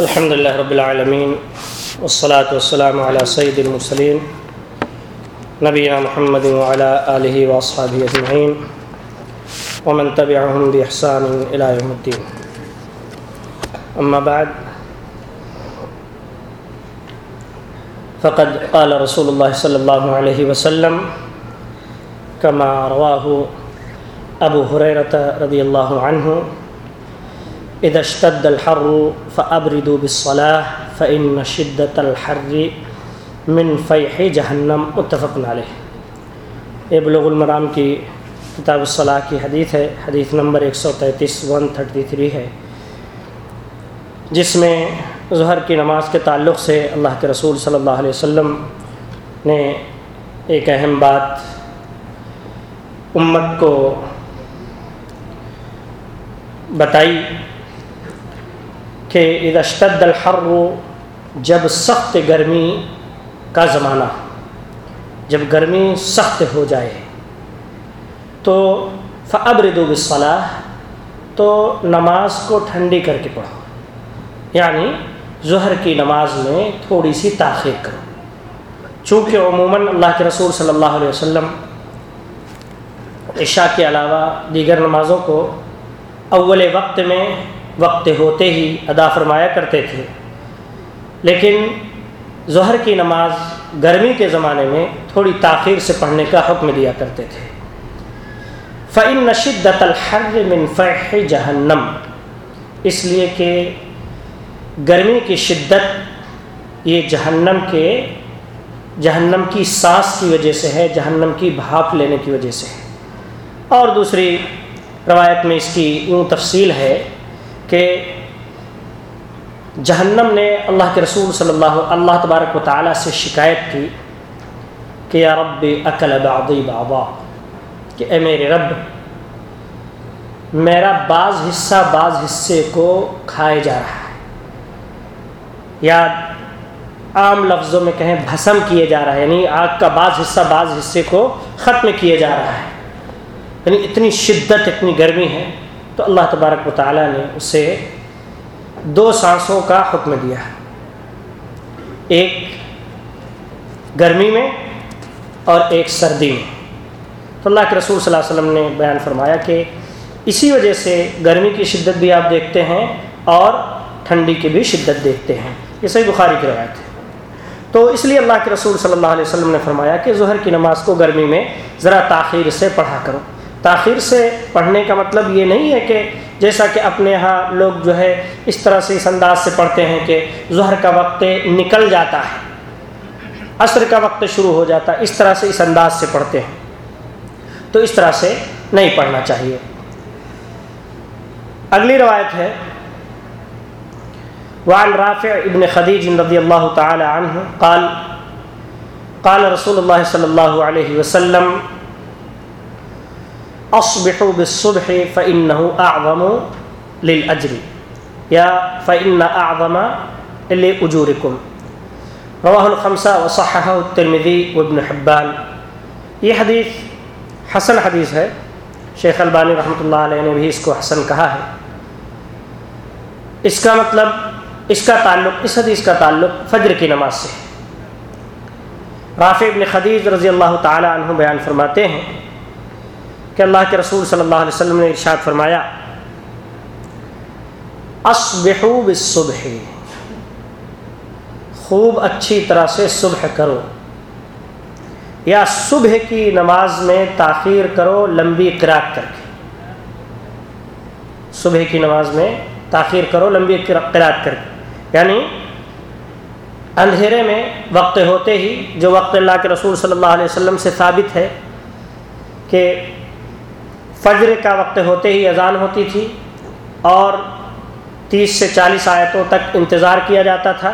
الحمد لله رب العالمين والصلاة والسلام على سيد المرسلين نبينا محمد وعلى آله وأصحابه أجمعين ومن تبعهم بإحسان إلى يوم الدين أما بعد فقد قال رسول الله صلى الله عليه وسلم كما رواه أبو هريرة رضي الله عنه اذا اشتد الحر فابردوا بالصلاه فان شدة الحر من فیح جہنم متفق علیہ یہ بلوغ المرام کی کتاب الصلاح کی حدیث ہے، حدیث نمبر ایک سو تینتیس، ون تھرٹی تھری ہے۔ جس میں ظہر کی نماز کے تعلق سے اللہ کے رسول صلی اللہ علیہ وسلم نے ایک اہم بات امت کو بتائی۔ کہ اشتد الحر جب سخت گرمی کا زمانہ، جب گرمی سخت ہو جائے، تو فبرد و تو نماز کو ٹھنڈی کر کے پڑھو۔ یعنی ظہر کی نماز میں تھوڑی سی تاخیر کرو۔ چونکہ عموماً اللہ کے رسول صلی اللہ علیہ وسلم عشاء کے علاوہ دیگر نمازوں کو اول وقت میں وقت ہوتے ہی ادا فرمایا کرتے تھے۔ لیکن ظہر کی نماز گرمی کے زمانے میں تھوڑی تاخیر سے پڑھنے کا حکم دیا کرتے تھے۔ فعن نشدت الحر من فح جہنم اس لیے کہ گرمی کی شدت یہ جہنم کے جہنم کی سانس کی وجہ سے ہے، جہنم کی بھاپ لینے کی وجہ سے ہے۔ اور دوسری روایت میں اس کی یوں تفصیل ہے کہ جہنم نے اللہ کے رسول صلی اللہ اللہ تبارک و تعالیٰ سے شکایت کی کہ یا رب عقل بعضی بابا کہ اے میرے رب، میرا بعض حصہ بعض حصے کو کھائے جا رہا ہے۔ یا عام لفظوں میں کہیں بھسم کیے جا رہا ہے یعنی آگ کا بعض حصہ بعض حصے کو ختم کیے جا رہا ہے۔ یعنی اتنی شدت، اتنی گرمی ہے تو اللہ تبارک و تعالیٰ نے اسے دو سانسوں کا حکم دیا ایک گرمی میں اور ایک سردی میں۔ تو اللہ کے رسول صلی اللہ علیہ وسلم نے بیان فرمایا کہ اسی وجہ سے گرمی کی شدت بھی آپ دیکھتے ہیں اور ٹھنڈی کی بھی شدت دیکھتے ہیں۔ یہ صحیح بخاری کی روایت ہے۔ تو اس لیے اللہ کے رسول صلی اللہ علیہ وسلم نے فرمایا کہ ظہر کی نماز کو گرمی میں ذرا تاخیر سے پڑھا کرو۔ تاخیر سے پڑھنے کا مطلب یہ نہیں ہے کہ جیسا کہ اپنے ہاں لوگ جو ہے اس طرح سے اس انداز سے پڑھتے ہیں کہ ظہر کا وقت نکل جاتا ہے، عصر کا وقت شروع ہو جاتا ہے اس طرح سے اس انداز سے پڑھتے ہیں۔ تو اس طرح سے نہیں پڑھنا چاہیے۔ اگلی روایت ہے۔ وعن رافع ابن خدیج رضی اللہ تعالی عنہ قال قال رسول اللہ صلی اللہ علیہ وسلم اصبحوا بالصبح فانه اعظم للاجر یا فان اعظم لاجوركم رواه الخمسہ وصححه الترمذی وابن حبان. یہ حدیث حسن حدیث ہے. شیخ البانی رحمۃ اللہ علیہ نے بھی اس کو حسن کہا ہے. اس کا مطلب اس کا تعلق، اس حدیث کا تعلق فجر کی نماز سے ہے. رافع ابن خدیج رضی اللہ تعالی عنہ بیان فرماتے ہیں کہ اللہ کے رسول صلی اللہ علیہ وسلم نے ارشاد فرمایا بالصبح، خوب اچھی طرح سے صبح کرو، یا صبح کی نماز میں تاخیر کرو، لمبی قرات کر کے۔ صبح کی نماز میں تاخیر کرو، لمبی قرات کر کے۔ یعنی اندھیرے میں وقت ہوتے ہی جو وقت اللہ کے رسول صلی اللہ علیہ وسلم سے ثابت ہے کہ فجر کا وقت ہوتے ہی اذان ہوتی تھی اور تیس سے چالیس آیتوں تک انتظار کیا جاتا تھا۔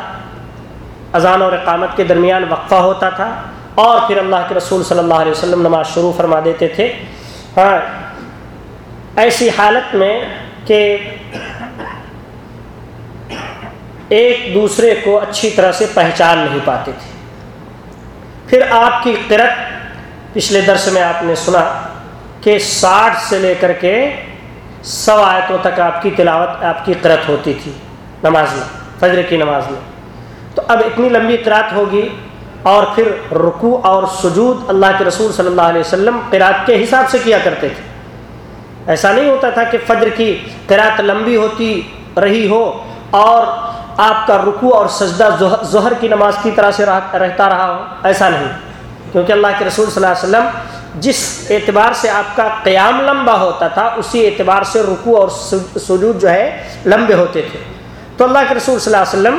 اذان اور اقامت کے درمیان وقفہ ہوتا تھا اور پھر اللہ کے رسول صلی اللہ علیہ وسلم نماز شروع فرما دیتے تھے۔ ہاں ایسی حالت میں کہ ایک دوسرے کو اچھی طرح سے پہچان نہیں پاتے تھے۔ پھر آپ کی قرت پچھلے درس میں آپ نے سنا۔ کہ ساٹھ سے لے کر کے سو آیتوں تک آپ کی تلاوت، آپ کی قرت ہوتی تھی نماز میں، فجر کی نماز میں۔ تو اب اتنی لمبی قرات ہوگی اور پھر رکوع اور سجود اللہ کے رسول صلی اللہ علیہ وسلم قرات کے حساب سے کیا کرتے تھے۔ ایسا نہیں ہوتا تھا کہ فجر کی قرات لمبی ہوتی رہی ہو اور آپ کا رکوع اور سجدہ ظہر کی نماز کی طرح سے رہتا رہا ہو، ایسا نہیں۔ کیونکہ اللہ کے رسول صلی اللہ علیہ وسلم جس اعتبار سے آپ کا قیام لمبا ہوتا تھا، اسی اعتبار سے رکوع اور سجود جو ہے لمبے ہوتے تھے۔ تو اللہ کے رسول صلی اللہ علیہ وسلم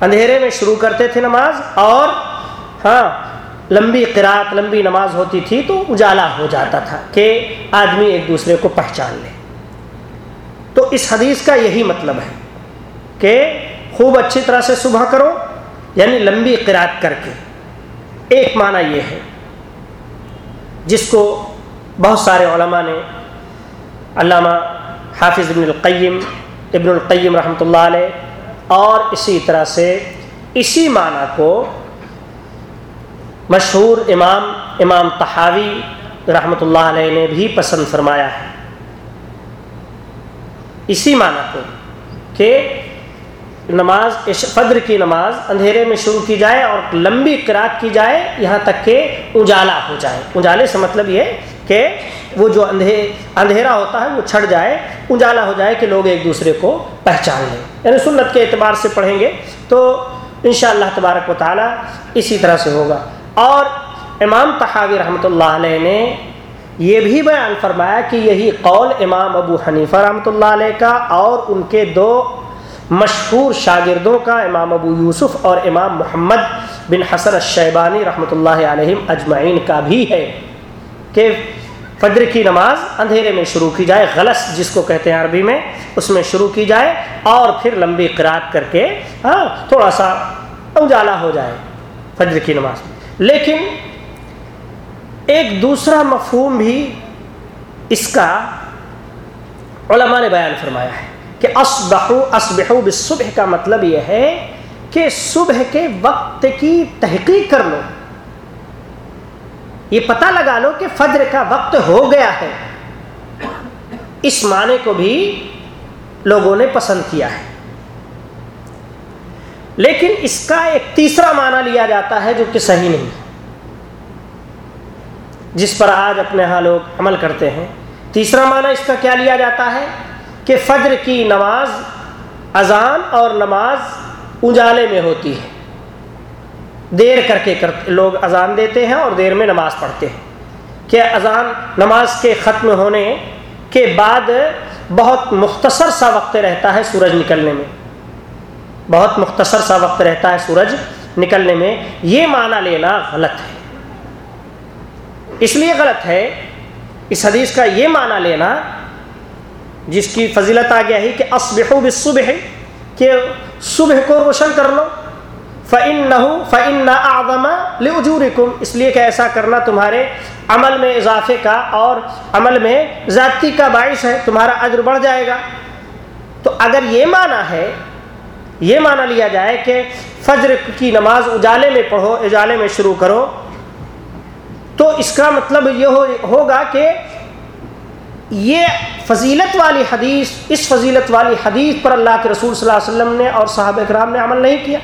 اندھیرے میں شروع کرتے تھے نماز اور ہاں لمبی قرات لمبی نماز ہوتی تھی تو اجالا ہو جاتا تھا کہ آدمی ایک دوسرے کو پہچان لے۔ تو اس حدیث کا یہی مطلب ہے کہ خوب اچھی طرح سے صبح کرو یعنی لمبی قرات کر کے۔ ایک معنی یہ ہے جس کو بہت سارے علماء نے علامہ حافظ ابن القیم ابن القیم رحمۃ اللہ علیہ، اور اسی طرح سے اسی معنی کو مشہور امام امام تحاوی رحمۃ اللہ علیہ نے بھی پسند فرمایا ہے۔ اسی معنی کو کہ نماز فجر کی نماز اندھیرے میں شروع کی جائے اور لمبی قرات کی جائے، یہاں تک کہ اجالا ہو جائے۔ اجالے سے مطلب یہ کہ وہ جو اندھے اندھیرا ہوتا ہے وہ چھڑ جائے، اجالا ہو جائے کہ لوگ ایک دوسرے کو پہچان لیں۔ یعنی سنت کے اعتبار سے پڑھیں گے تو ان شاء اللہ تبارک و تعالیٰ اسی طرح سے ہوگا۔ اور امام تحاوی رحمۃ اللہ علیہ نے یہ بھی بیان فرمایا کہ یہی قول امام ابو حنیفہ رحمۃ اللہ علیہ کا اور ان کے دو مشہور شاگردوں کا امام ابو یوسف اور امام محمد بن حسن الشیبانی رحمۃ اللہ علیہ اجمعین کا بھی ہے کہ فجر کی نماز اندھیرے میں شروع کی جائے غلط جس کو کہتے ہیں عربی میں، اس میں شروع کی جائے اور پھر لمبی قرات کر کے ہاں تھوڑا سا اجالا ہو جائے فجر کی نماز۔ لیکن ایک دوسرا مفہوم بھی اس کا علماء نے بیان فرمایا ہے۔ کہ اسبحو اسبحو بالصبح کا مطلب یہ ہے کہ صبح کے وقت کی تحقیق کر لو۔ یہ پتہ لگا لو کہ فجر کا وقت ہو گیا ہے۔ اس معنی کو بھی لوگوں نے پسند کیا ہے۔ لیکن اس کا ایک تیسرا معنی لیا جاتا ہے جو کہ صحیح نہیں۔ جس پر آج اپنے ہاں لوگ عمل کرتے ہیں۔ تیسرا معنی اس کا کیا لیا جاتا ہے؟ کہ فجر کی نماز اذان اور نماز اجالے میں ہوتی ہے۔ دیر کر کے لوگ اذان دیتے ہیں اور دیر میں نماز پڑھتے ہیں۔ کہ اذان نماز کے ختم ہونے کے بعد بہت مختصر سا وقت رہتا ہے سورج نکلنے میں۔ بہت مختصر سا وقت رہتا ہے سورج نکلنے میں۔ یہ معنی لینا غلط ہے۔ اس لیے غلط ہے، اس حدیث کا یہ معنی لینا جس کی فضیلت آ گیا ہی کہ اسبح بالصبح، کہ صبح کو روشن کر لو۔ فعن نہ ہو فعن نہ آدمہ اس لیے کہ ایسا کرنا تمہارے عمل میں اضافے کا اور عمل میں ذاتی کا باعث ہے، تمہارا عجر بڑھ جائے گا۔ تو اگر یہ معنی ہے، یہ معنی لیا جائے کہ فجر کی نماز اجالے میں پڑھو، اجالے میں شروع کرو، تو اس کا مطلب یہ ہوگا کہ یہ فضیلت والی حدیث، اس فضیلت والی حدیث پر اللہ کے رسول صلی اللہ علیہ وسلم نے اور صحابہ اکرام نے عمل نہیں کیا۔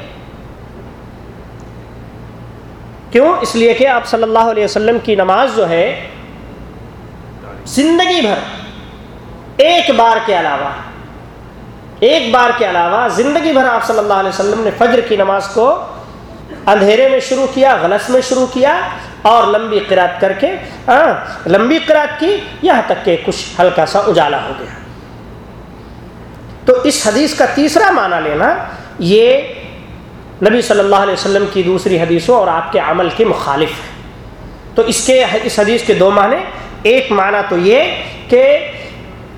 کیوں؟ اس لیے کہ آپ صلی اللہ علیہ وسلم کی نماز جو ہے، زندگی بھر ایک بار کے علاوہ، ایک بار کے علاوہ زندگی بھر آپ صلی اللہ علیہ وسلم نے فجر کی نماز کو اندھیرے میں شروع کیا، غلط میں شروع کیا اور لمبی قرات کر کے ہاں لمبی قرات کی، یہاں تک کہ کچھ ہلکا سا اجالا ہو گیا۔ تو اس حدیث کا تیسرا معنی لینا، یہ نبی صلی اللہ علیہ وسلم کی دوسری حدیثوں اور آپ کے عمل کے مخالف ہے تو اس کے، اس حدیث کے دو معنی، ایک معنی تو یہ کہ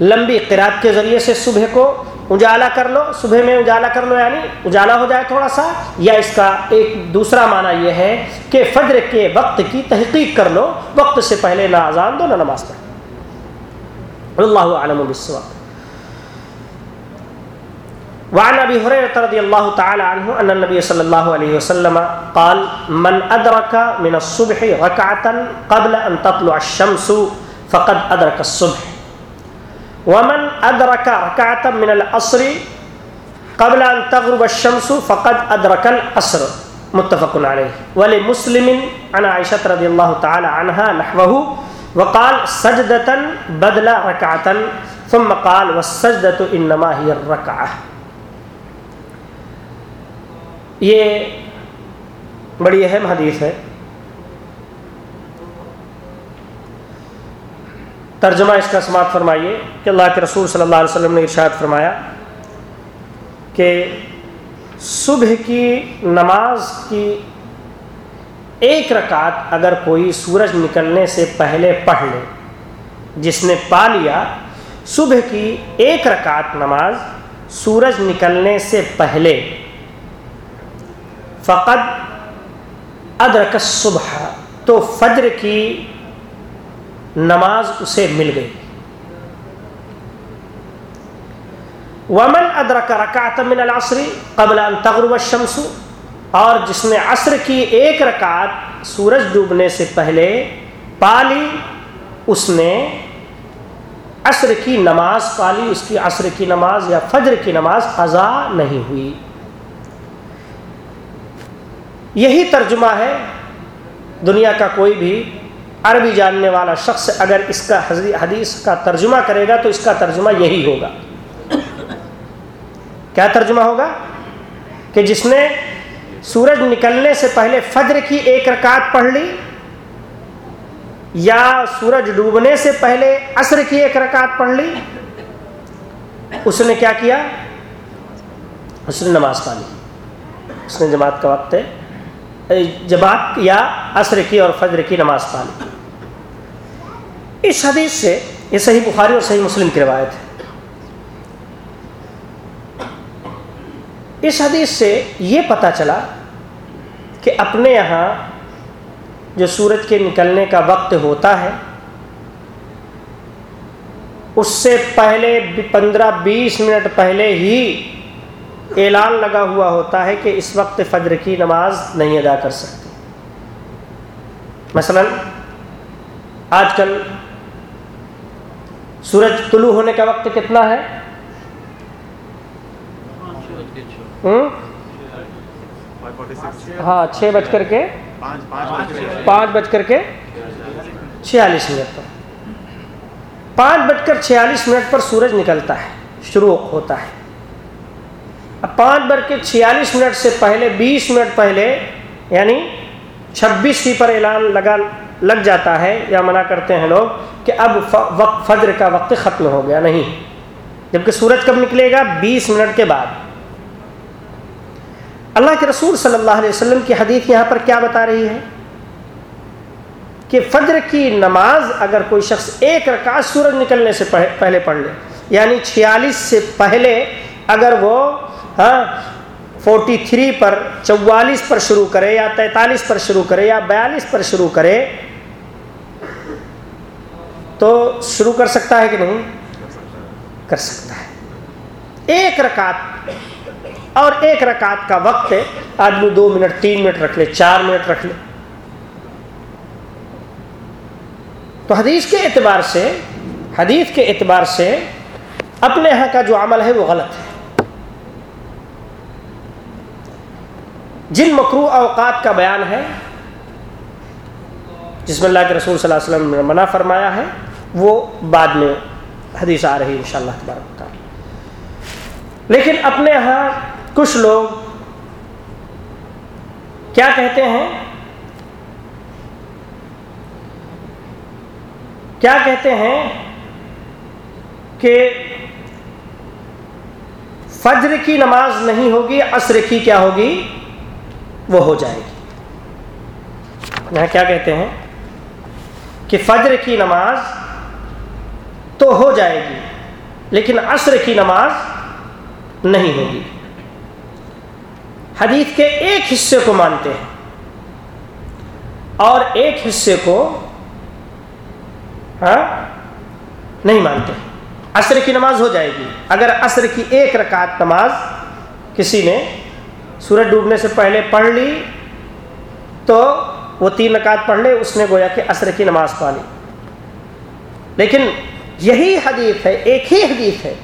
لمبی قرات کے ذریعے سے صبح کو اجالا کر لو، صبح میں اجالا کر لو یعنی اجالا ہو جائے تھوڑا سا، یا اس کا ایک دوسرا معنی یہ ہے کہ فجر کے وقت کی تحقیق کر لو، وقت سے پہلے نہ اذان دو، نہ نماز پڑھو اللہ عالم بالسوا وعن ابي هريره رضي الله تعالى عنه ان النبي صلى الله عليه وسلم قال، من ادرك من الصبح ركعه قبل ان تطلع الشمس فقد ادرك الصبح. ومن ادرك ركعه من العصر قبل ان تغرب الشمس فقد ادرك العصر. متفق عليه. ولمسلم عن عائشه رضي الله تعالى عنها نحوه وقال سجدة بدل ركعة، ثم قال والسجدة انما هي الركعه یہ بڑی اہم حدیث ہے ترجمہ اس کا سماعت فرمائیے کہ اللہ کے رسول صلی اللہ علیہ وسلم نے ارشاد فرمایا کہ صبح کی نماز کی ایک رکعت اگر کوئی سورج نکلنے سے پہلے پڑھ لے، جس نے پا لیا، صبح کی ایک رکعت نماز سورج نکلنے سے پہلے فقط ادرک صبح تو فجر کی نماز اسے مل گئی۔ ومن ادرک رکعت من العصر قبل ان تغرب الشمس اور جس نے عصر کی ایک رکعت سورج ڈوبنے سے پہلے پالی اس نے عصر کی نماز پالی اس کی عصر کی نماز یا فجر کی نماز قضا نہیں ہوئی۔ یہی ترجمہ ہے۔ دنیا کا کوئی بھی عربی جاننے والا شخص اگر اس کا حدیث کا ترجمہ کرے گا تو اس کا ترجمہ یہی ہوگا۔ کیا ترجمہ ہوگا؟ کہ جس نے سورج نکلنے سے پہلے فجر کی ایک رکعت پڑھ لی، یا سورج ڈوبنے سے پہلے عصر کی ایک رکعت پڑھ لی، اس نے کیا کیا؟ اس نے نماز پالی اس نے جماعت کا وقت ہے، جماعت یا عصر کی اور فجر کی نماز پالی اس حدیث سے یہ صحیح بخاری اور صحیح مسلم کی روایت ہے۔ اس حدیث سے یہ پتہ چلا کہ اپنے یہاں جو سورج کے نکلنے کا وقت ہوتا ہے، اس سے پہلے پندرہ بیس منٹ پہلے ہی اعلان لگا ہوا ہوتا ہے کہ اس وقت فجر کی نماز نہیں ادا کر سکتے۔ مثلا آج کل سورج طلوع ہونے کا وقت کتنا ہے؟ ہاں چھ بج کر کے۔ پانچ بج کر کے۔ چھیالیس منٹ پر۔ پانچ بج کر چھیالیس منٹ پر سورج نکلتا ہے، شروع ہوتا ہے۔ اب پانچ بج کے چھیالیس منٹ سے پہلے، بیس منٹ پہلے یعنی چھبیس ہی پر اعلان لگا لگ جاتا ہے یا منع کرتے ہیں لوگ کہ اب وقت فجر کا وقت ختم ہو گیا نہیں۔ جبکہ سورج کب نکلے گا؟ بیس منٹ کے بعد۔ اللہ کے رسول صلی اللہ علیہ وسلم کی حدیث یہاں پر کیا بتا رہی ہے؟ کہ فجر کی نماز اگر کوئی شخص ایک رکعت سورج نکلنے سے پہلے پڑھ لے یعنی چھیالیس سے پہلے اگر وہ ہاں فورٹی تھری پر، چوالیس پر شروع کرے یا تینتالیس پر شروع کرے یا بیالیس پر شروع کرے، تو شروع کر سکتا ہے کہ نہیں؟ کر سکتا ہے۔ ایک رکعت، اور ایک رکعت کا وقت ہے۔ آدمی دو منٹ، تین منٹ رکھ لے، چار منٹ رکھ لے۔ تو حدیث کے اعتبار سے، حدیث کے اعتبار سے اپنے یہاں کا جو عمل ہے وہ غلط ہے۔ جن مکرو اوقات کا بیان ہے، جس میں اللہ کے رسول صلی اللہ علیہ وسلم نے منع فرمایا ہے، وہ بعد میں حدیث آ رہی ان شاء اللہ تبارک لیکن اپنے یہاں کچھ لوگ کیا کہتے ہیں؟ کیا کہتے ہیں کہ فجر کی نماز نہیں ہوگی، عصر کی کیا ہوگی؟ وہ ہو جائے گی۔ یہاں کیا کہتے ہیں؟ کہ فجر کی نماز تو ہو جائے گی، لیکن عصر کی نماز نہیں ہوگی۔ حدیث کے ایک حصے کو مانتے ہیں۔ اور ایک حصے کو ہاں نہیں مانتے۔ عصر کی نماز ہو جائے گی۔ اگر عصر کی ایک رکعت نماز کسی نے سورج ڈوبنے سے پہلے پڑھ لی تو وہ تین رکعت پڑھ لے، اس نے گویا کہ عصر کی نماز پا لی۔ لیکن یہی حدیث ہے، ایک ہی حدیث ہے۔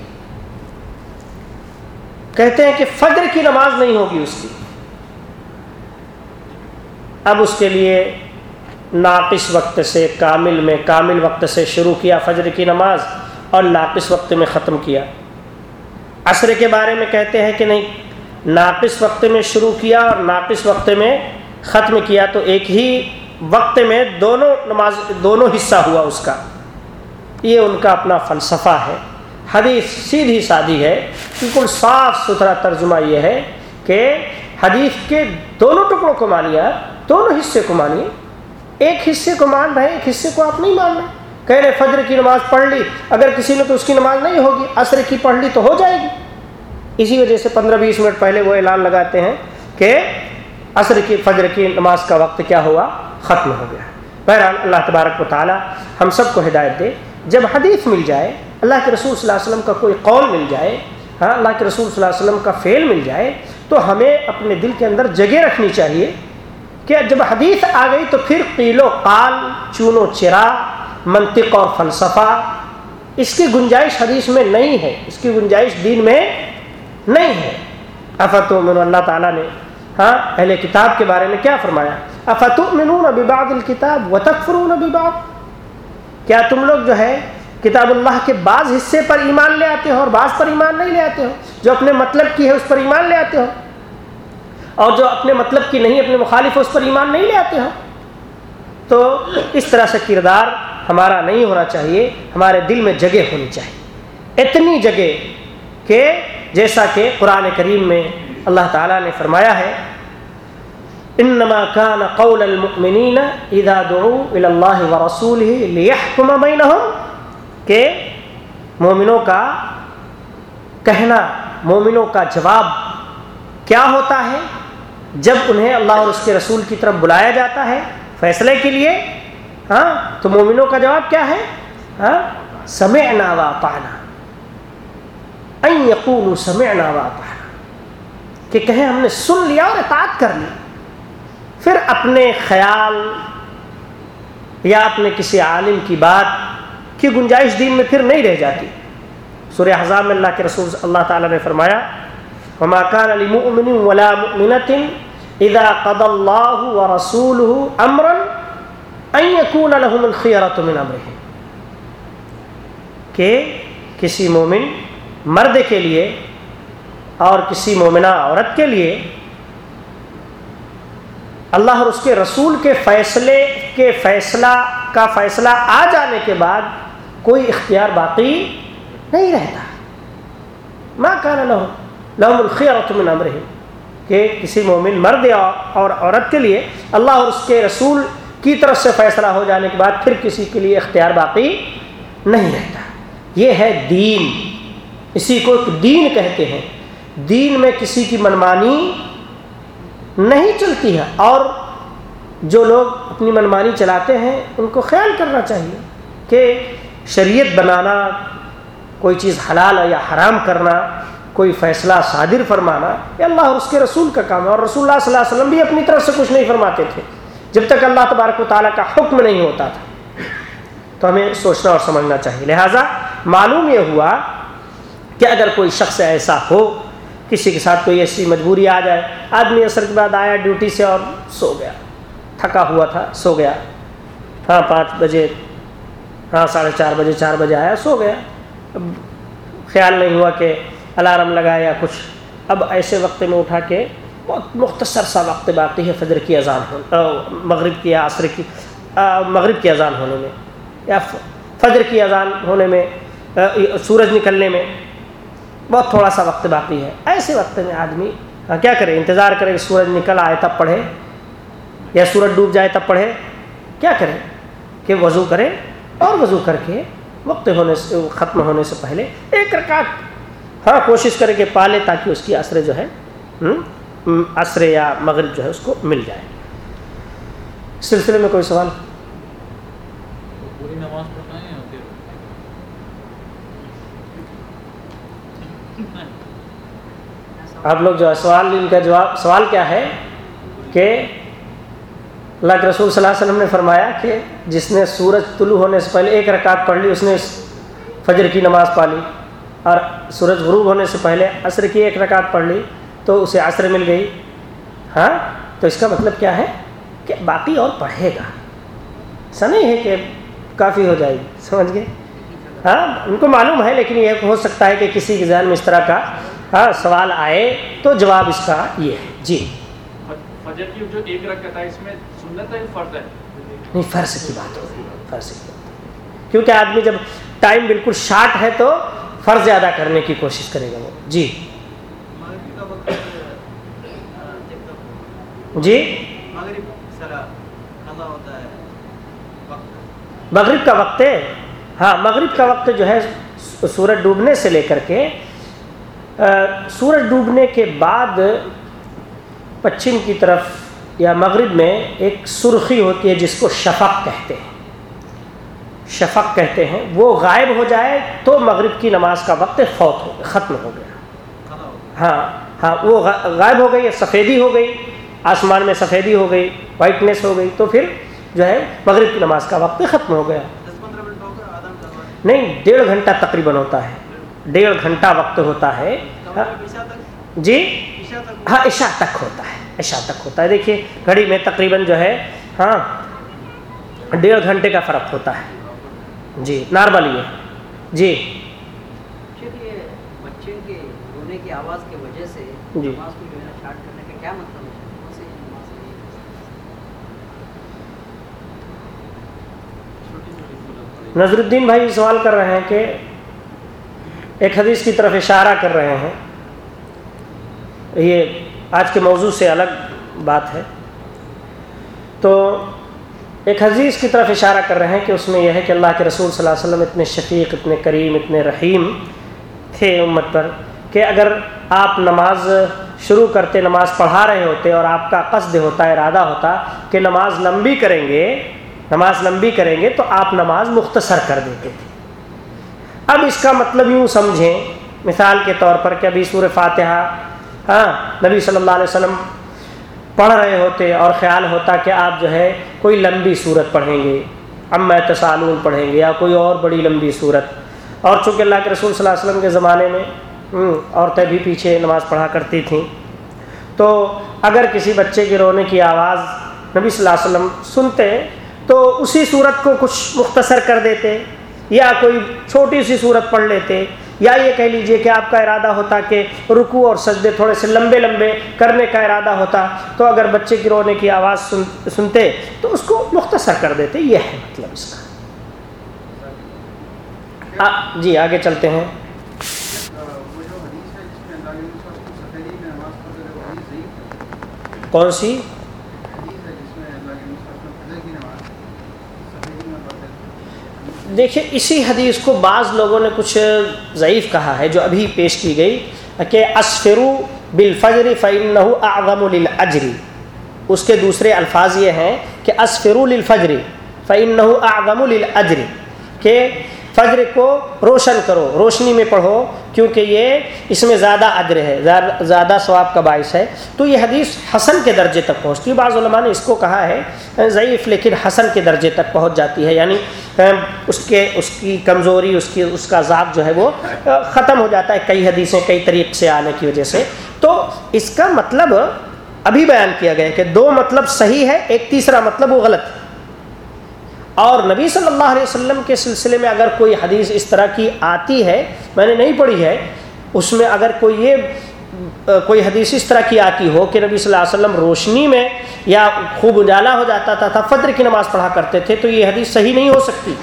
کہتے ہیں کہ فجر کی نماز نہیں ہوگی اس کی۔ اب اس کے لیے ناقص وقت سے کامل میں کامل وقت سے شروع کیا فجر کی نماز اور ناقص وقت میں ختم کیا۔ عصر کے بارے میں کہتے ہیں کہ نہیں ناقص وقت میں شروع کیا اور ناقص وقت میں ختم کیا، تو ایک ہی وقت میں دونوں نماز، دونوں حصہ ہوا اس کا۔ یہ ان کا اپنا فلسفہ ہے۔ حدیث سیدھی سادھی ہے، بالکل صاف ستھرا ترجمہ یہ ہے کہ حدیث کے دونوں ٹکڑوں کو مانیے، دونوں حصے کو مانیے۔ ایک حصے کو مان رہے، ایک حصے کو آپ نہیں مان رہے۔ کہہ رہے فجر کی نماز پڑھ لی، اگر کسی نے تو اس کی نماز نہیں ہوگی، عصر کی پڑھ لی تو ہو جائے گی۔ اسی وجہ سے پندرہ بیس منٹ پہلے وہ اعلان لگاتے ہیں کہ عصر کی فجر کی نماز کا وقت کیا ہوا؟ ختم ہو گیا۔ بہرحال اللہ تبارک و تعالی ہم سب کو ہدایت دے۔ جب حدیث مل جائے، اللہ کے رسول صلی اللہ علیہ وسلم کا کوئی قول مل جائے ہاں اللہ کے رسول صلی اللہ علیہ وسلم کا فعل مل جائے، تو ہمیں اپنے دل کے اندر جگہ رکھنی چاہیے کہ جب حدیث آ گئی تو پھر قیل و قال، چون و چرا، منطق اور فلسفہ، اس کی گنجائش حدیث میں نہیں ہے۔ اس کی گنجائش دین میں نہیں ہے۔ افت و اللہ تعالیٰ نے ہاں اہل کتاب کے بارے میں کیا فرمایا؟ افت منون اباب الکتاب و تکفرون اباب کیا تم لوگ جو ہے کتاب اللہ کے بعض حصے پر ایمان لے آتے ہو اور بعض پر ایمان نہیں لے آتے ہو؟ جو اپنے مطلب کی ہے اس پر ایمان لے آتے ہو؟ اور جو اپنے مطلب کی نہیں، اپنے مخالف اس پر ایمان نہیں لے آتے ہو؟ تو اس طرح سے کردار ہمارا نہیں ہونا چاہیے، ہمارے دل میں جگہ ہونی چاہیے۔ اتنی جگہ کہ جیسا کہ قرآن کریم میں اللہ تعالیٰ نے فرمایا ہے، انما كان قول المؤمنین اذا دعوا الى اللہ ورسوله ليحكم بينهم کہ مومنوں کا کہنا، مومنوں کا جواب کیا ہوتا ہے؟ جب انہیں اللہ اور اس کے رسول کی طرف بلایا جاتا ہے فیصلے کے لیے ہاں تو مومنوں کا جواب کیا ہے؟ ہاں سمعنا واطعنا ان یقولوا سمعنا واطعنا کہ کہیں ہم نے سن لیا اور اطاعت کر لی. پھر اپنے خیال یا اپنے کسی عالم کی بات کی گنجائش دین میں پھر نہیں رہ جاتی. سورہ حضام میں اللہ کے رسول اللہ تعالیٰ نے فرمایا، وما كان لمؤمن ولا مؤمنة اذا قضى الله ورسوله امرا ان يكون لهم الخيرة من امرهم کہ کسی مومن مرد کے لیے اور کسی مومنہ عورت کے لیے اللہ اور اس کے رسول کے فیصلے کے فیصلہ کا فیصلہ آ جانے کے بعد کوئی اختیار باقی نہیں رہتا۔ ماں کہنا نہ ہو لہم الخیرۃ من امرہم۔ کہ کسی مومن مرد اور عورت کے لیے اللہ اور اس کے رسول کی طرف سے فیصلہ ہو جانے کے بعد پھر کسی کے لیے اختیار باقی نہیں رہتا۔ یہ ہے دین۔ اسی کو ایک دین کہتے ہیں۔ دین میں کسی کی منمانی نہیں چلتی ہے اور جو لوگ اپنی منمانی چلاتے ہیں، ان کو خیال کرنا چاہیے کہ شریعت بنانا، کوئی چیز حلال یا حرام کرنا، کوئی فیصلہ صادر فرمانا، یہ اللہ اور اس کے رسول کا کام ہے۔ اور رسول اللہ صلی اللہ علیہ وسلم بھی اپنی طرف سے کچھ نہیں فرماتے تھے۔ جب تک اللہ تبارک و تعالیٰ کا حکم نہیں ہوتا تھا۔ تو ہمیں سوچنا اور سمجھنا چاہیے۔ لہٰذا معلوم یہ ہوا کہ اگر کوئی شخص ایسا ہو، کسی کے ساتھ کوئی ایسی مجبوری آ جائے، آدمی اثر کے بعد آیا ڈیوٹی سے اور سو گیا، تھکا ہوا تھا، سو گیا۔ ہاں پانچ بجے ہاں ساڑھے چار بجے چار بجے آیا، سو گیا۔ اب خیال نہیں ہوا کہ الارم لگایا یا کچھ۔ اب ایسے وقت میں اٹھا کے بہت مختصر سا وقت باقی ہے فجر کی اذان ہو مغرب کی عصر کی مغرب کی اذان ہونے میں، یا فجر کی اذان ہونے میں سورج نکلنے میں۔ بہت تھوڑا سا وقت باقی ہے۔ ایسے وقت میں آدمی ہاں، کیا کرے؟ انتظار کرے کہ سورج نکل آئے تب پڑھے، یا سورج ڈوب جائے تب پڑھے۔ کیا کرے؟ کہ وضو کرے اور وضو کر کے وقت ہونے سے، ختم ہونے سے پہلے ایک رکعت ہاں کوشش کرے کہ پالے تاکہ اس کی عصر جو ہے عصر یا مغرب جو ہے، اس کو مل جائے۔ سلسلے میں کوئی سوال؟ آپ لوگ جو ہے سوال، ان کا جواب، سوال کیا ہے کہ اللہ کے رسول صلی اللہ علیہ وسلم نے فرمایا کہ جس نے سورج طلوع ہونے سے پہلے ایک رکعت پڑھ لی، اس نے فجر کی نماز پا لی اور سورج غروب ہونے سے پہلے عصر کی ایک رکعت پڑھ لی تو اسے عصر مل گئی۔ ہاں؟ تو اس کا مطلب کیا ہے؟ کہ باقی اور پڑھے گا۔ ایسا نہیں ہے کہ کافی ہو جائے گی۔ سمجھ گئے؟ ہاں ان کو معلوم ہے لیکن یہ ہو سکتا ہے کہ کسی کے ذہن میں اس طرح کا ہاں سوال آئے تو جواب اس کا یہ ہے۔ جی۔ فجر کی جو ایک رکعت ہے اس میں سنت ہے فرض ہے؟ نہیں فرض کی بات ہو فرض کی بات۔ کیونکہ آدمی جب ٹائم بالکل شارٹ ہے تو فرض ادا کرنے کی کوشش کرے گا وہ۔ جی۔ جی۔ مغرب کا وقت ہے۔ ہاں مغرب کا وقت جو ہے، سورج ڈوبنے سے لے کر کے سورج ڈوبنے کے بعد پچھم کی طرف یا مغرب میں ایک سرخی ہوتی ہے جس کو شفق کہتے ہیں۔ شفق کہتے ہیں۔ وہ غائب ہو جائے تو مغرب کی نماز کا وقت فوت ہو گیا ختم ہو گیا۔ ہاں ہاں وہ غائب ہو گئی، سفیدی ہو گئی، آسمان میں سفیدی ہو گئی وائٹنیس ہو گئی، تو پھر جو ہے، مغرب کی نماز کا وقت ختم ہو گیا۔ نہیں ڈیڑھ گھنٹہ تقریباً ہوتا ہے۔ ڈیڑھ گھنٹہ وقت ہوتا ہے۔ جی؟ ہاں عشاء تک ہوتا ہے۔ عشاء تک ہوتا ہے۔ دیکھیے گھڑی میں تقریباً جو ہے ہاں ڈیڑھ گھنٹے کا فرق ہوتا ہے۔ جی نارمل یہ جی۔ بچے کے رونے کی آواز کی وجہ سے جی نماز کو جو ہے نا اسٹارٹ کرنے کا کیا مطلب ہے کون سی نماز ہے نظر الدین بھائی سوال کر رہے ہیں کہ ایک حدیث کی طرف اشارہ کر رہے ہیں۔ یہ آج کے موضوع سے الگ بات ہے۔ تو ایک حدیث کی طرف اشارہ کر رہے ہیں کہ اس میں یہ ہے کہ اللہ کے رسول صلی اللہ علیہ وسلم اتنے شفیق، اتنے کریم، اتنے رحیم تھے امت پر کہ اگر آپ نماز شروع کرتے، نماز پڑھا رہے ہوتے اور آپ کا قصد ہوتا، ارادہ ہوتا کہ نماز لمبی کریں گے نماز لمبی کریں گے تو آپ نماز مختصر کر دیتے تھے اب اس کا مطلب یوں سمجھیں، مثال کے طور پر کہ ابھی سور فاتحہ ہاں نبی صلی اللہ علیہ وسلم پڑھ رہے ہوتے اور خیال ہوتا کہ آپ جو ہے کوئی لمبی صورت پڑھیں گے ام تسالون پڑھیں گے یا کوئی اور بڑی لمبی صورت اور چونکہ اللہ کے رسول صلی اللہ علیہ وسلم کے زمانے میں عورتیں بھی پیچھے نماز پڑھا کرتی تھیں۔ تو اگر کسی بچے کے رونے کی آواز نبی صلی اللہ علیہ وسلم سنتے تو اسی صورت کو کچھ مختصر کر دیتے یا کوئی چھوٹی سی صورت پڑھ لیتے یا یہ کہہ لیجیے کہ آپ کا ارادہ ہوتا کہ رکو اور سجدے تھوڑے سے لمبے لمبے کرنے کا ارادہ ہوتا تو اگر بچے کی رونے کی آواز سن سنتے تو اس کو مختصر کر دیتے، یہ ہے مطلب اس کا۔ جی آگے چلتے ہیں۔ کون سی؟ دیکھیں اسی حدیث کو بعض لوگوں نے کچھ ضعیف کہا ہے جو ابھی پیش کی گئی کہ اسفرو بالفجر فعن اعظم للاجری اس کے دوسرے الفاظ یہ ہیں کہ اسفرو للفجر فعن اعظم للاجری کہ فجر کو روشن کرو، روشنی میں پڑھو، کیونکہ یہ اس میں زیادہ ادر ہے زیادہ ثواب کا باعث ہے۔ تو یہ حدیث حسن کے درجے تک پہنچتی ہے۔ بعض علماء نے اس کو کہا ہے، ضعیف لیکن حسن کے درجے تک پہنچ جاتی ہے۔ یعنی اس کے، اس کی کمزوری، اس کی، اس کا ذات جو ہے وہ ختم ہو جاتا ہے کئی حدیثیں کئی طریق سے آنے کی وجہ سے۔ تو اس کا مطلب ابھی بیان کیا گیا کہ دو مطلب صحیح ہے، ایک تیسرا مطلب وہ غلط۔ ہے اور نبی صلی اللہ علیہ وسلم کے سلسلے میں اگر کوئی حدیث اس طرح کی آتی ہے، میں نے نہیں پڑھی ہے، اس میں اگر کوئی یہ کوئی حدیث اس طرح کی آتی ہو کہ نبی صلی اللہ علیہ وسلم روشنی میں یا خوب اجالا ہو جاتا تھا تھا، فجر کی نماز پڑھا کرتے تھے تو یہ حدیث صحیح نہیں ہو سکتی۔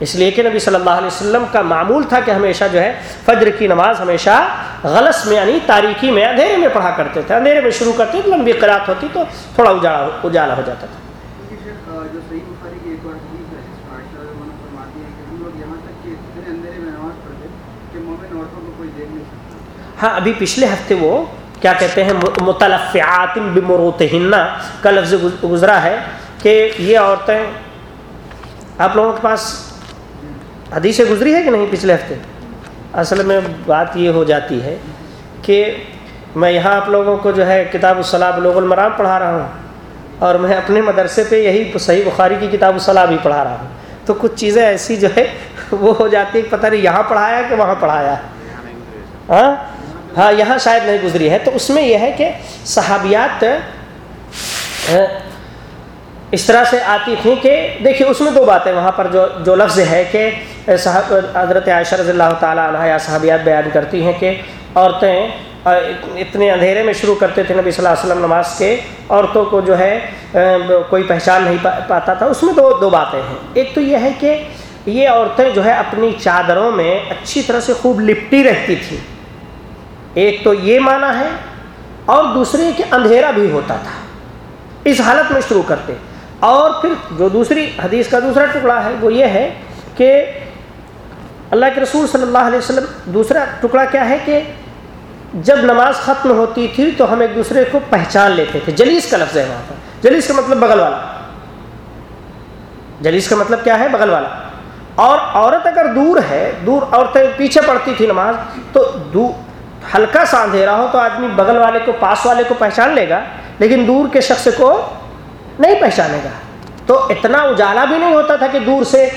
اس لیے کہ نبی صلی اللہ علیہ وسلم کا معمول تھا کہ ہمیشہ جو ہے فجر کی نماز ہمیشہ غلط میں یعنی تاریکی میں، اندھیرے میں پڑھا کرتے تھے۔ اندھیرے میں شروع کرتے تو لمبی قرات ہوتی تو تھوڑا اجالا اجالا ہو جاتا تھا۔ ہاں ابھی پچھلے ہفتے وہ کیا کہتے ہیں متلفعات بمروت کا لفظ گزرا ہے کہ یہ عورتیں، آپ لوگوں کے پاس حدیث گزری ہے کہ نہیں پچھلے ہفتے؟ اصل میں بات یہ ہو جاتی ہے کہ میں یہاں آپ لوگوں کو جو ہے کتاب الصلاح بلوغ المرام پڑھا رہا ہوں اور میں اپنے مدرسے پہ یہی صحیح بخاری کی کتاب الصلاح بھی پڑھا رہا ہوں۔ تو کچھ چیزیں ایسی جو ہے وہ ہو جاتی ہے پتہ نہیں یہاں پڑھایا کہ وہاں پڑھایا ہاں؟ ہاں یہاں شاید نہیں گزری ہے۔ تو اس میں یہ ہے کہ صحابیات اس طرح سے آتی تھیں کہ دیکھیے، اس میں دو باتیں وہاں پر جو جو لفظ ہے کہ صاحب حضرت عائشہ رضی اللہ تعالیٰ عنہ یا صحابیات بیان کرتی ہیں کہ عورتیں اتنے اندھیرے میں شروع کرتے تھے نبی صلی اللہ علیہ وسلم نماز کے، عورتوں کو جو ہے کوئی پہچان نہیں پاتا تھا۔ اس میں دو دو باتیں ہیں۔ ایک تو یہ ہے کہ یہ عورتیں جو ہے، اپنی چادروں میں اچھی طرح سے خوب لپٹی رہتی تھیں۔ ایک تو یہ معنی ہے اور دوسری کہ اندھیرا بھی ہوتا تھا۔ اس حالت میں شروع کرتے۔ اور پھر جو دوسری حدیث کا دوسرا ٹکڑا ہے وہ یہ ہے کہ اللہ کے رسول صلی اللہ علیہ وسلم، دوسرا ٹکڑا کیا ہے کہ جب نماز ختم ہوتی تھی تو ہم ایک دوسرے کو پہچان لیتے تھے۔ جلیس کا لفظ ہے وہاں پر۔ جلیس کا مطلب بغل والا۔ جلیس کا مطلب کیا ہے؟ بغل والا۔ اور عورت اگر دور ہے، دور عورتیں پیچھے پڑتی تھی نماز، تو دور ہلکا سا اندھیرا ہو تو آدمی بغل والے کو، پاس والے کو پہچان لے گا، لیکن دور کے شخص کو نہیں پہچانے گا۔ تو اتنا اجالا بھی نہیں ہوتا تھا کہ دور سے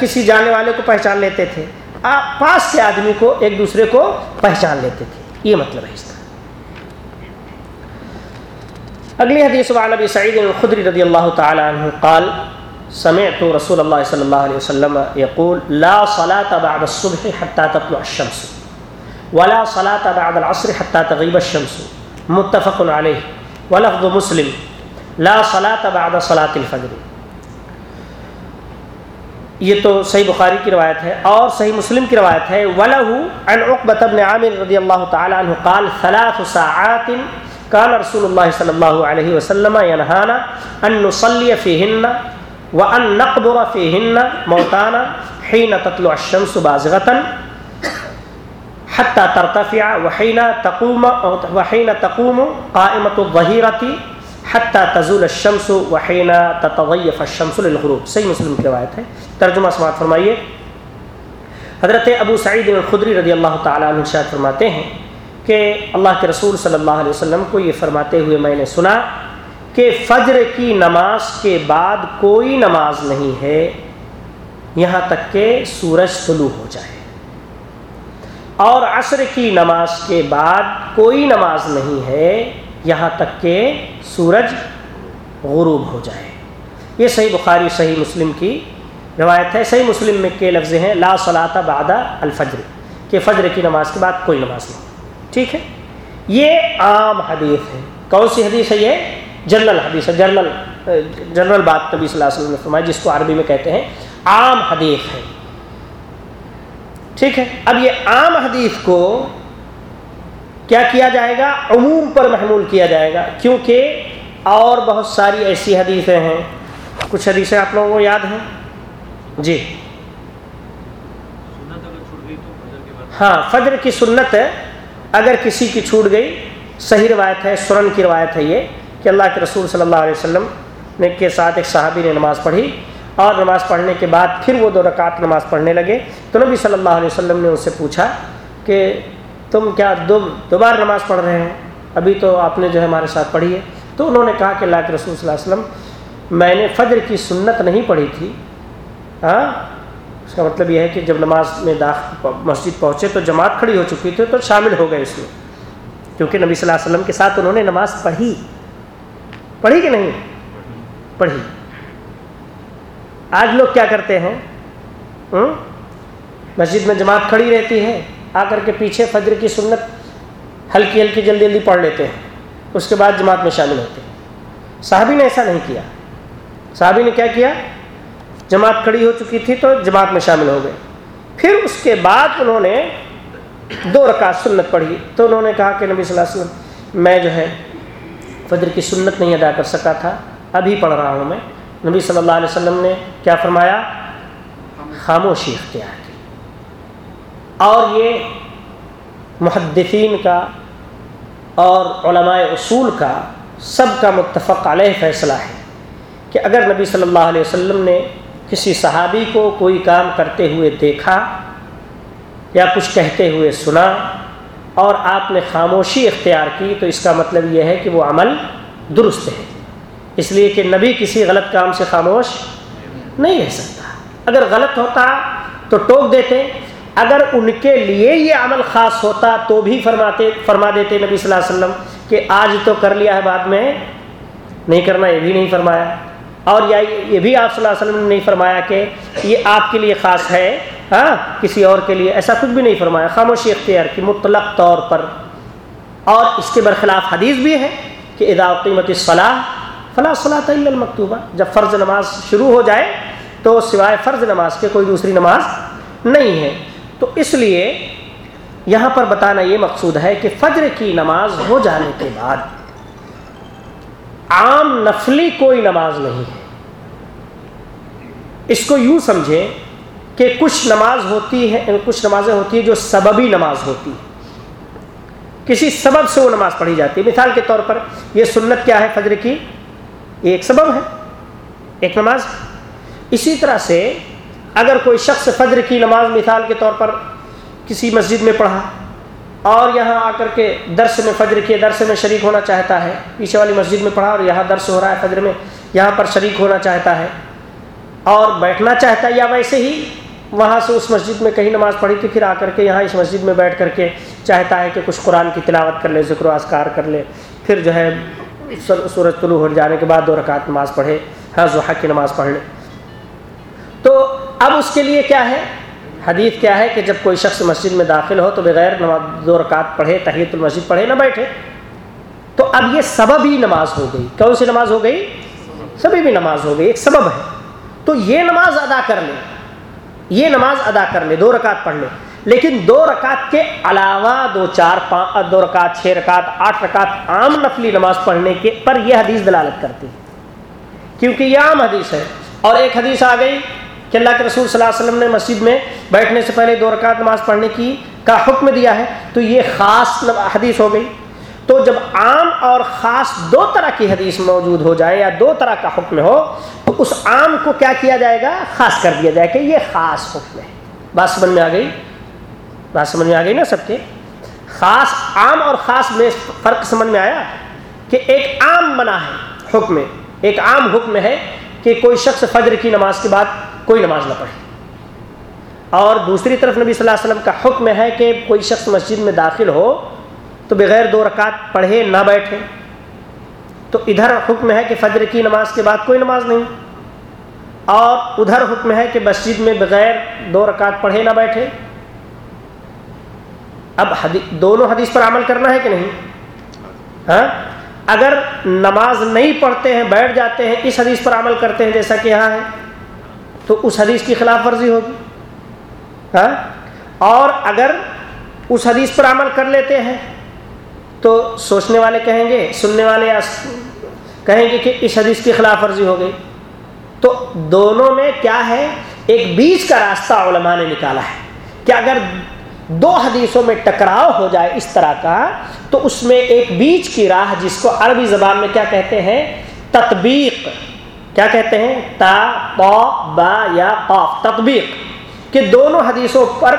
کسی جانے والے کو پہچان لیتے تھے۔ آپ پاس کے آدمی کو ایک دوسرے کو پہچان لیتے تھے۔ یہ مطلب ہے اس کا اگلی حدیث عن نبی سعید الخدری رضی اللہ تعالی عنہ قال، سمعت رسول اللہ صلی اللہ علیہ وسلم يقول لا صلاة بعد الصبح حتى تطلع الشمس۔ ولا صلاة بعد العصر حتى تغيب الشمس. متفق عليه. ولفظ مسلم. لا صلاة بعد صلاة الفجر. یہ تو صحیح بخاری کی روایت ہے اور صحیح مسلم کی روایت ہے. وَلَهُ عن عقبت ابن عامر رضی اللہ تعالی عنہ قال ثلاث ساعات كان رسول اللہ صلی اللہ علیہ وسلم ينهانا ان نصلي فيهن وان نقبر فيهن موتانا حين تطلع الشمس بازغة حتى ترتفع وحين تقوم وحين تقوم قائمة الظهيرة حتیٰ تزول الشمس وحین تطویف الشمس للغروب. صحیح مسلم کی روایت ہے. ترجمہ سماعت فرمائیے. حضرت ابو سعید الخدری رضی اللہ تعالیٰ عنہ شاید فرماتے ہیں کہ اللہ کے رسول صلی اللہ علیہ وسلم کو یہ فرماتے ہوئے میں نے سنا کہ فجر کی نماز کے بعد کوئی نماز نہیں ہے، یہاں تک کہ سورج طلوع ہو جائے۔ اور عصر کی نماز کے بعد کوئی نماز نہیں ہے، یہاں تک کہ سورج غروب ہو جائے۔ یہ صحیح بخاری، صحیح مسلم کی روایت ہے۔ صحیح مسلم میں کے لفظ ہیں، لا صلاح بعد الفجر، کہ فجر کی نماز کے بعد کوئی نماز نہیں۔ ٹھیک ہے؟ یہ عام حدیث ہے۔ کون سی حدیث ہے یہ؟ جنرل حدیث ہے، جنرل جنرل بات نبی صلی اللہ علیہ وسلم نے فرمایا، جس کو عربی میں کہتے ہیں۔ عام حدیث ہے۔ ٹھیک ہے؟ اب یہ عام حدیث کو کیا کیا جائے گا؟ عموم پر محمول کیا جائے گا کیونکہ اور بہت ساری ایسی حدیثیں ہیں۔ کچھ حدیثیں آپ لوگوں کو یاد ہیں؟ جی۔ ہاں فجر کی سنت اگر کسی کی چھوٹ گئی صحیح روایت ہے سرن کی روایت ہے یہ کہ اللہ کے رسول صلی اللہ علیہ وسلم نے کے ساتھ ایک صحابی نے نماز پڑھی۔ اور نماز پڑھنے کے بعد پھر وہ دو رکعت نماز پڑھنے لگے۔ تو نبی صلی اللہ علیہ وسلم نے ان سے پوچھا کہ تم کیا دو دوبارہ نماز پڑھ رہے ہیں؟ ابھی تو آپ نے جو ہے ہمارے ساتھ پڑھی ہے۔ تو انہوں نے کہا کہ اللہ کے رسول صلی اللہ علیہ وسلم، میں نے فجر کی سنت نہیں پڑھی تھی۔ ہاں؟ اس کا مطلب یہ ہے کہ جب نماز میں داخل مسجد پہنچے تو جماعت کھڑی ہو چکی تھی تو شامل ہو گئے اس میں۔ کیونکہ نبی صلی اللہ علیہ وسلم کے ساتھ انہوں نے نماز پڑھی۔ پڑھی کہ نہیں؟ پڑھی۔ آج لوگ کیا کرتے ہیں؟ مسجد میں جماعت کھڑی رہتی ہے، آ کر کے پیچھے فجر کی سنت ہلکی ہلکی جلدی جلدی پڑھ لیتے ہیں، اس کے بعد جماعت میں شامل ہوتے ہیں۔ صحابی نے ایسا نہیں کیا۔ صحابی نے کیا کیا؟ جماعت کھڑی ہو چکی تھی تو جماعت میں شامل ہو گئے۔ پھر اس کے بعد انہوں نے دو رکعت سنت پڑھی۔ تو انہوں نے کہا کہ نبی صلی اللہ علیہ وسلم، میں جو ہے فجر کی سنت نہیں ادا کر سکا تھا، ابھی پڑھ رہا ہوں میں۔ نبی صلی اللہ علیہ وسلم نے کیا فرمایا؟ خاموشی۔ اختیار کی۔ اور یہ محدثین کا اور علماء اصول کا سب کا متفق علیہ فیصلہ ہے کہ اگر نبی صلی اللہ علیہ وسلم نے کسی صحابی کو کوئی کام کرتے ہوئے دیکھا یا کچھ کہتے ہوئے سنا اور آپ نے خاموشی اختیار کی تو اس کا مطلب یہ ہے کہ وہ عمل درست ہے۔ اس لیے کہ نبی کسی غلط کام سے خاموش نہیں رہ سکتا۔ اگر غلط ہوتا تو ٹوک دیتے۔ اگر ان کے لیے یہ عمل خاص ہوتا تو بھی فرماتے، فرما دیتے نبی صلی اللہ علیہ وسلم کہ آج تو کر لیا ہے بعد میں، نہیں کرنا، یہ بھی نہیں فرمایا۔ اور یا یہ بھی آپ صلی اللہ علیہ وسلم نے نہیں فرمایا کہ یہ آپ کے لیے خاص ہے ہاں کسی اور کے لیے، ایسا کچھ بھی نہیں فرمایا۔ خاموشی اختیار کی، مطلق طور پر۔ اور اس کے برخلاف حدیث بھی ہے کہ ادا قیمت صلاح فلاں صلاح المکتوبہ۔ جب فرض نماز شروع ہو جائے تو سوائے فرض نماز کے کوئی دوسری نماز نہیں ہے۔ تو اس لیے یہاں پر بتانا یہ مقصود ہے کہ فجر کی نماز ہو جانے کے بعد عام نفلی کوئی نماز نہیں ہے۔ اس کو یوں سمجھیں کہ کچھ نماز ہوتی ہے کچھ نمازیں ہوتی ہیں جو سببی نماز ہوتی ہے کسی سبب سے وہ نماز پڑھی جاتی ہے۔ مثال کے طور پر یہ سنت کیا ہے فجر کی؟ یہ ایک سبب ہے، ایک نماز۔ اسی طرح سے اگر کوئی شخص فجر کی نماز مثال کے طور پر کسی مسجد میں پڑھا اور یہاں آ کر کے درس میں فجر کے درس میں شریک ہونا چاہتا ہے، پیچھے والی مسجد میں پڑھا اور یہاں درس ہو رہا ہے فجر میں، یہاں پر شریک ہونا چاہتا ہے اور بیٹھنا چاہتا ہے یا ویسے ہی وہاں سے اس مسجد میں کہیں نماز پڑھی تھی پھر آ کر کے یہاں اس مسجد میں بیٹھ کر کے چاہتا ہے کہ کچھ قرآن کی تلاوت کر لے، ذکر و اذکار کر لے، پھر جو ہے سورج طلوع ہو جانے کے بعد دو رکعت نماز پڑھے ہاں ضحیٰ کی نماز پڑھ لے۔ تو اب اس کے لیے کیا ہے؟ حدیث کیا ہے کہ جب کوئی شخص مسجد میں داخل ہو تو بغیر نماز دو رکعت پڑھے، تحیت المسجد پڑھے، نہ بیٹھے۔ تو اب یہ سبب ہی نماز ہو گئی۔ کون سی نماز ہو گئی؟ سبھی بھی نماز ہو گئی، ایک سبب ہے۔ تو یہ نماز ادا کر لے۔ یہ نماز ادا کر لے، دو رکعت پڑھ لے۔ لیکن دو رکعت کے علاوہ دو چار پانچ دو رکعت، چھ رکعت، آٹھ رکعت عام نفلی نماز پڑھنے کے پر یہ حدیث دلالت کرتی ہے۔ کیونکہ یہ عام حدیث ہے۔ اور ایک حدیث آ گئی کہ اللہ کے رسول صلی اللہ علیہ وسلم نے مسجد میں بیٹھنے سے پہلے دو رکعت نماز پڑھنے کی کا حکم دیا ہے تو یہ خاص حدیث ہو گئی۔ تو جب عام اور خاص دو طرح کی حدیث موجود ہو جائے یا دو طرح کا حکم ہو، تو اس عام کو کیا کیا جائے گا؟ خاص کر دیا جائے کہ یہ خاص حکم ہے۔ بات سمجھ میں آ گئی؟ بات سمجھ میں آ گئی نا سب کے خاص عام اور خاص میں فرق سمجھ میں آیا کہ ایک عام منع ہے حکم، ایک عام حکم ہے کہ کوئی شخص فجر کی نماز کے بعد کوئی نماز نہ پڑھے۔ اور دوسری طرف نبی صلی اللہ علیہ وسلم کا حکم ہے کہ کوئی شخص مسجد میں داخل ہو تو بغیر دو رکعت پڑھے، نہ بیٹھے۔ تو ادھر حکم ہے کہ فجر کی نماز کے بعد کوئی نماز نہیں۔ اور ادھر حکم ہے کہ مسجد میں بغیر دو رکعت پڑھے، نہ بیٹھے۔ اب حدیث دونوں حدیث پر عمل کرنا ہے کہ نہیں؟ ہاں؟ اگر نماز نہیں پڑھتے ہیں، بیٹھ جاتے ہیں، اس حدیث پر عمل کرتے ہیں جیسا کہ یہاں ہے، تو اس حدیث کی خلاف ورزی ہوگی۔ ہاں؟ اور اگر اس حدیث پر عمل کر لیتے ہیں، تو سوچنے والے کہیں گے، سننے والے کہیں گے کہ اس حدیث کی خلاف ورزی ہو گئی۔ تو دونوں میں کیا ہے؟ ایک بیچ کا راستہ علماء نے نکالا ہے کہ اگر دو حدیثوں میں ٹکراؤ ہو جائے اس طرح کا، تو اس میں ایک بیچ کی راہ جس کو عربی زبان میں کیا کہتے ہیں؟ تطبیق۔ کیا کہتے ہیں؟ تا پا با، یا، قاف۔ تطبیق۔ کہ دونوں حدیثوں پر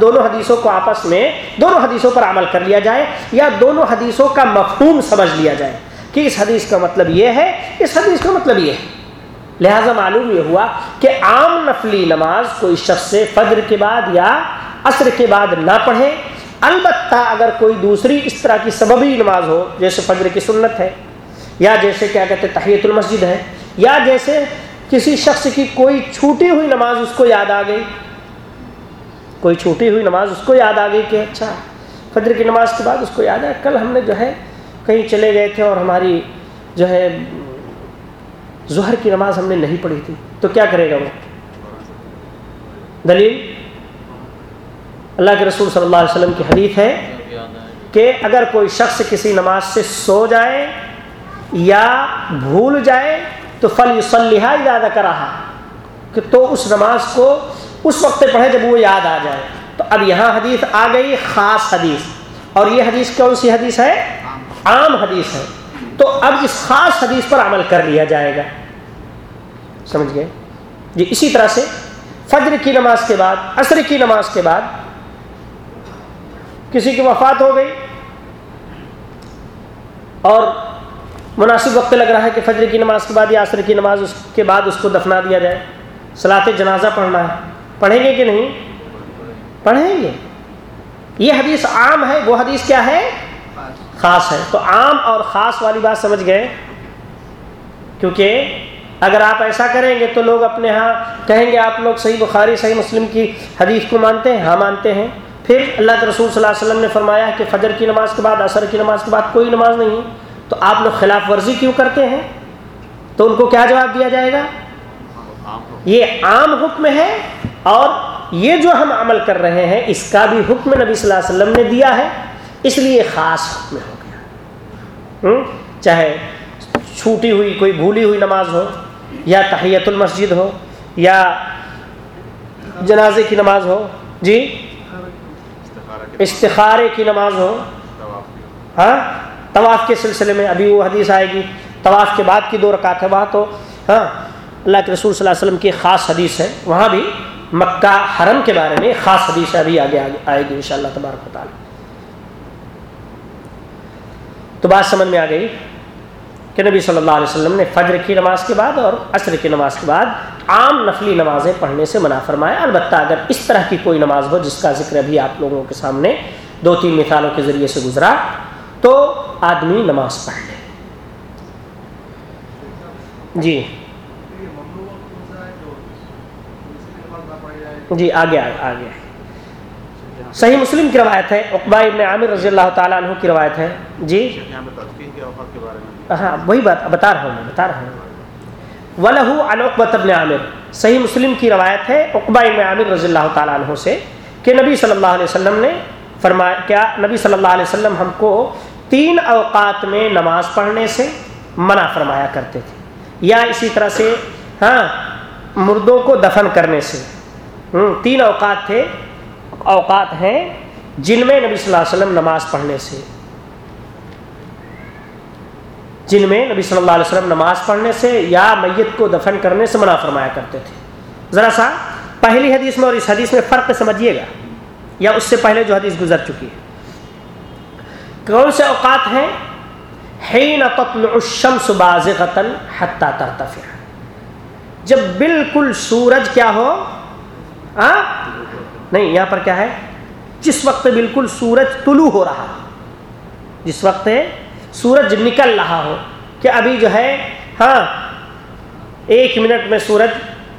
دونوں حدیثوں کو آپس میں، دونوں حدیثوں پر عمل کر لیا جائے یا دونوں حدیثوں کا مفہوم سمجھ لیا جائے۔ کہ اس حدیث کا مطلب یہ ہے، اس حدیث کا مطلب یہ ہے۔ لہذا معلوم یہ ہوا کہ عام نفلی نماز کوئی شخص سے فجر کے بعد یا عصر کے بعد نہ پڑھے البتہ اگر کوئی دوسری اس طرح کی سببی نماز ہو، جیسے فجر کی سنت ہے، یا جیسے کیا کہتے تحیت المسجد ہے، یا جیسے کسی شخص کی کوئی چھوٹی ہوئی نماز اس کو یاد آ گئی، کوئی چھوٹی ہوئی نماز اس کو یاد آ گئی کہ اچھا فجر کی نماز کے بعد اس کو یاد ہے، کل ہم نے جو ہے کہیں چلے گئے تھے اور ہماری جو ہے ظہر کی نماز ہم نے نہیں پڑھی تھی، تو کیا کرے گا وہ؟ دلیل؟ اللہ کے رسول صلی اللہ علیہ وسلم کی حدیث ہے کہ اگر کوئی شخص کسی نماز سے سو جائے یا بھول جائے تو فل یوسلیہ زیادہ کرا کہ تو اس نماز کو اس وقت پڑھے جب وہ یاد آ جائے۔ تو اب یہاں حدیث آ گئی خاص حدیث۔ اور یہ حدیث کون سی حدیث ہے؟ عام حدیث ہے۔ تو اب اس خاص حدیث پر عمل کر لیا جائے گا۔ سمجھ گئے؟ جی اسی طرح سے فجر کی نماز کے بعد، عصر کی نماز کے بعد کسی کی وفات ہو گئی اور مناسب وقت لگ رہا ہے کہ فجر کی نماز کے بعد یا عصر کی نماز اس کے بعد اس کو دفنا دیا جائے۔ صلاح جنازہ پڑھنا ہے۔ پڑھیں گے کہ نہیں؟ پڑھیں گے۔ یہ حدیث عام ہے۔ وہ حدیث کیا ہے؟ خاص ہے۔ تو عام اور خاص والی بات سمجھ گئے؟ کیونکہ اگر آپ ایسا کریں گے تو لوگ اپنے ہاں کہیں گے آپ لوگ صحیح بخاری، صحیح مسلم کی حدیث کو مانتے ہیں؟ ہاں مانتے ہیں۔ پھر اللہ کے رسول صلی اللہ علیہ وسلم نے فرمایا کہ فجر کی نماز کے بعد، عصر کی نماز کے بعد کوئی نماز نہیں تو آپ لوگ خلاف ورزی کیوں کرتے ہیں؟ تو ان کو کیا جواب دیا جائے گا؟ یہ عام حکم ہے اور یہ جو ہم عمل کر رہے ہیں، اس کا بھی حکم نبی صلی اللہ علیہ وسلم نے دیا ہے۔ اس لیے خاص حکم ہو گیا۔ چاہے چھوٹی ہوئی، کوئی بھولی ہوئی نماز ہو یا تحیت المسجد ہو یا جنازے کی نماز ہو۔ جی؟ استخارے کی نماز ہو۔ ہاں؟ طواف کے سلسلے میں ابھی وہ حدیث آئے گی۔ طواف کے بعد کی دو رکعت ہے وہاں تو۔ ہاں؟ اللہ کے رسول صلی اللہ علیہ وسلم کی خاص حدیث ہے۔ وہاں بھی مکہ حرم کے بارے میں خاص حدیث ہے۔ ابھی آگے آئے گی ان شاء اللہ تبارک تو بات سمجھ میں آ گئی کہ نبی صلی اللہ علیہ وسلم نے فجر کی نماز کے بعد اور عصر کی نماز کے بعد عام نفلی نمازیں پڑھنے سے منع فرمایا۔ البتہ اگر اس طرح کی کوئی نماز ہو جس کا ذکر ابھی آپ لوگوں کے سامنے دو تین مثالوں کے ذریعے سے گزرا تو آدمی نماز پڑھ لے۔ جی۔ جی آگے آگے صحیح مسلم کی روایت ہے اقبا ابن عامر رضی اللہ تعالیٰ عنہ کی روایت ہے۔ جی۔ ہاں وہی بات بتا رہا ہوں میں بتا رہا ہوں۔ ولہ القبت ابن عامر۔ صحیح مسلم کی روایت ہے اقبا ابن عامر رضی اللہ تعالیٰ عنہ سے کہ نبی صلی اللہ علیہ وسلم نے فرمایا کیا نبی صلی اللہ علیہ وسلم ہم کو تین اوقات میں نماز پڑھنے سے منع فرمایا کرتے تھے۔ یا اسی طرح سے ہاں مردوں کو دفن کرنے سے۔ تین اوقات تھے، اوقات ہیں جن میں نبی صلی اللہ علیہ وسلم نماز پڑھنے سے۔ جن میں نبی صلی اللہ علیہ وسلم نماز پڑھنے سے یا میت کو دفن کرنے سے منع فرمایا کرتے تھے۔ ذرا سا پہلی حدیث میں اور اس حدیث میں فرق سمجھیے گا، یا اس سے پہلے جو حدیث گزر چکی ہے۔ کون سے اوقات ہیں؟ الشمس حتى ترتفع۔ جب بالکل سورج کیا ہو، آ? نہیں، یہاں پر کیا ہے؟ جس وقت بالکل سورج طلوع ہو رہا، جس وقت سورج نکل رہا ہو کہ ابھی جو ہے ہاں ایک منٹ میں سورج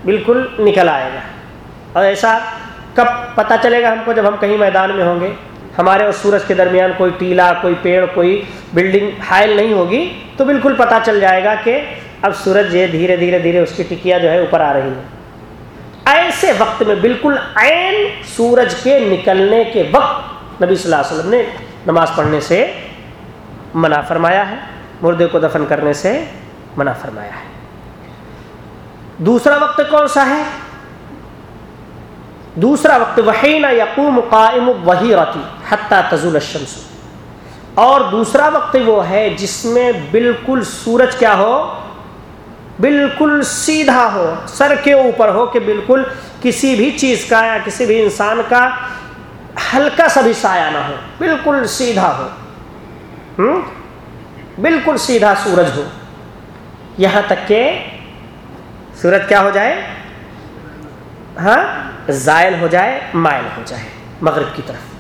بالکل نکل آئے گا۔ اور ایسا کب پتہ چلے گا ہم کو جب ہم کہیں میدان میں ہوں گے؟ ہمارے اور سورج کے درمیان کوئی ٹیلا، کوئی پیڑ، کوئی بلڈنگ حائل نہیں ہوگی تو بالکل پتہ چل جائے گا کہ اب سورج یہ دھیرے دھیرے دھیرے اس کی ٹکیا جو ہے اوپر آ رہی ہے ایسے وقت میں بالکل عین سورج کے نکلنے کے وقت نبی صلی اللہ علیہ وسلم نے نماز پڑھنے سے منع فرمایا ہے، مردے کو دفن کرنے سے منع فرمایا ہے۔ دوسرا وقت کون سا ہے؟ دوسرا وقت وہی نہ یقوم قائم وہی رتی حتیٰ تزول الشمس۔ اور دوسرا وقت وہ ہے جس میں بالکل سورج کیا ہو، بالکل سیدھا ہو، سر کے اوپر ہو کہ بالکل کسی بھی چیز کا یا کسی بھی انسان کا ہلکا سا بھی سایہ نہ ہو، بالکل سیدھا ہو۔ بالکل سیدھا سورج ہو۔ یہاں تک کہ سورج کیا ہو جائے؟ ہاں؟ زائل ہو جائے، مائل ہو جائے مغرب کی طرف۔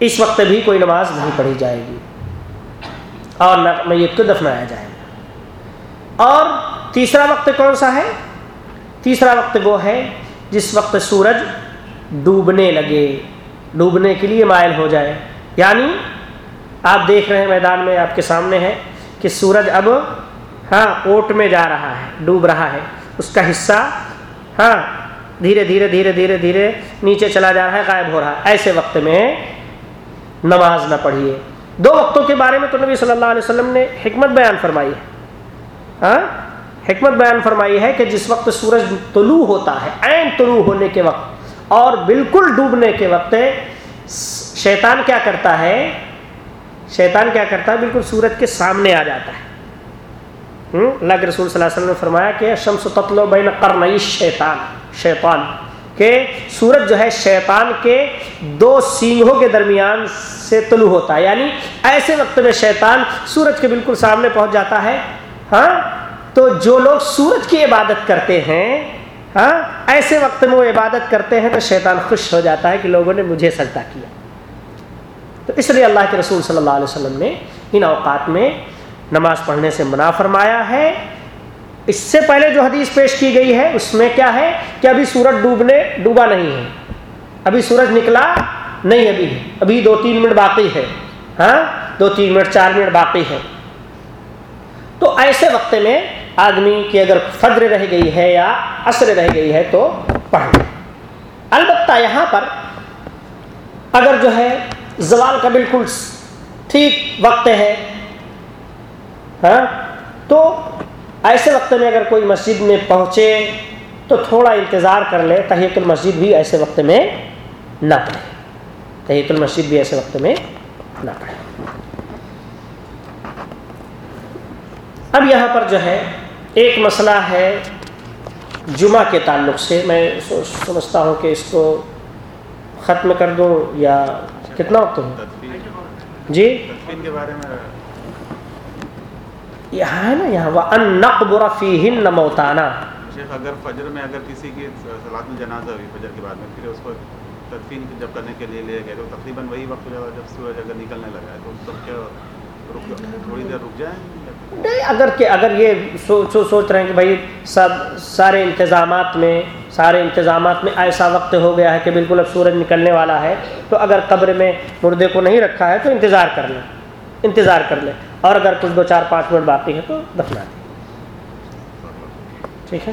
اس وقت بھی کوئی نماز نہیں پڑھی جائے گی۔ اور میت کو دفنایا جائے گا۔ اور تیسرا وقت کون سا ہے؟ تیسرا وقت وہ ہے جس وقت سورج ڈوبنے لگے۔ ڈوبنے کے لیے مائل ہو جائے۔ یعنی آپ دیکھ رہے ہیں میدان میں، آپ کے سامنے ہے کہ سورج اب ہاں اوٹ میں جا رہا ہے، ڈوب رہا ہے۔ اس کا حصہ ہاں دھیرے دھیرے دھیرے دھیرے دھیرے نیچے چلا جا رہا ہے، غائب ہو رہا ہے۔ ایسے وقت میں نماز نہ پڑھیے۔ دو وقتوں کے بارے میں تو نبی صلی اللہ علیہ وسلم نے حکمت بیان فرمائی ہے۔ ہاں حکمت بیان فرمائی ہے کہ جس وقت سورج طلوع ہوتا ہے، عین طلوع ہونے کے وقت اور بالکل ڈوبنے کے وقت شیطان کیا کرتا ہے؟ شیطان کیا کرتا ہے؟ بالکل سورج کے سامنے آ جاتا ہے۔ اللہ کے رسول صلی اللہ علیہ وسلم نے فرمایا کہ شمس تطلو بین قرنئی شیطان شیطان، کہ سورج جو ہے شیطان کے دو سینگوں کے درمیان سے طلوع ہوتا ہے۔ یعنی ایسے وقت میں شیطان سورج کے بالکل سامنے پہنچ جاتا ہے۔ ہاں؟ تو جو لوگ سورج کی عبادت کرتے ہیں ہاں؟ ایسے وقت میں وہ عبادت کرتے ہیں تو شیطان خوش ہو جاتا ہے کہ لوگوں نے مجھے سجدہ کیا۔ تو اس لیے اللہ کے رسول صلی اللہ علیہ وسلم نے ان اوقات میں نماز پڑھنے سے منع فرمایا ہے۔ اس سے پہلے جو حدیث پیش کی گئی ہے، اس میں کیا ہے کہ ابھی سورج ڈوبنے، ڈوبا نہیں ہے۔ ابھی سورج نکلا نہیں ابھی۔ ابھی دو تین منٹ باقی ہے۔ ہاں؟ دو تین منٹ، چار منٹ باقی ہے۔ تو ایسے وقت میں آدمی کی اگر فجر رہ گئی ہے یا عصر رہ گئی ہے تو پڑھ لیں البتہ یہاں پر اگر جو ہے زوال کا بالکل ٹھیک وقت ہے ہاں تو ایسے وقت میں اگر کوئی مسجد میں پہنچے تو تھوڑا انتظار کر لے تحیت المسجد بھی ایسے وقت میں نہ پڑھے۔ تحیت المسجد بھی ایسے وقت میں نہ پڑھے۔ اب یہاں پر جو ہے ایک مسئلہ ہے جمعہ کے تعلق سے، میں سمجھتا ہوں کہ اس کو ختم کر دوں یا کتنا وقت ہو؟ جی؟ کے بارے میں یہاں ہے نا، یہاں وہ ان نقبر فیہن موتانا۔ شیخ، اگر فجر میں اگر کسی کی سلاد میں جنازہ ہوئی فجر کے بعد میں، پھر اس کو تدفین جب کرنے کے لیے لے گئے تو تقریباً وہی وقت جو ہے، جب سورج اگر نکلنے لگا ہے تو تب کیا رک تھوڑی دیر رک جائیں؟ نہیں، اگر کہ اگر یہ سوچ سوچ رہے ہیں کہ بھائی سب سارے انتظامات میں سارے انتظامات میں ایسا وقت ہو گیا ہے کہ بالکل اب سورج نکلنے والا ہے، تو اگر قبر میں مردے کو نہیں رکھا ہے تو انتظار کر لیں۔ انتظار کر لیں۔ اور اگر کچھ دو چار پانچ منٹ باقی ہے تو دفنا دیں۔ ٹھیک ہے؟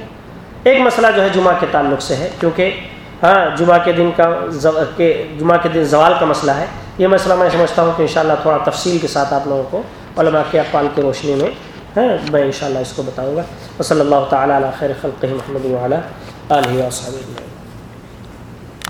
ایک مسئلہ جو ہے جمعہ کے تعلق سے ہے، کیونکہ ہاں جمعہ کے دن کا کہ جمعہ کے دن زوال کا مسئلہ ہے۔ یہ مسئلہ میں سمجھتا ہوں کہ انشاءاللہ تھوڑا تفصیل کے ساتھ آپ لوگوں کو علماء کے اقوال کی روشنی میں ہاں میں انشاءاللہ اس کو بتاؤں گا۔ وصلی اللہ تعالیٰ علیہ خیر خلق محمد علیہ علیہ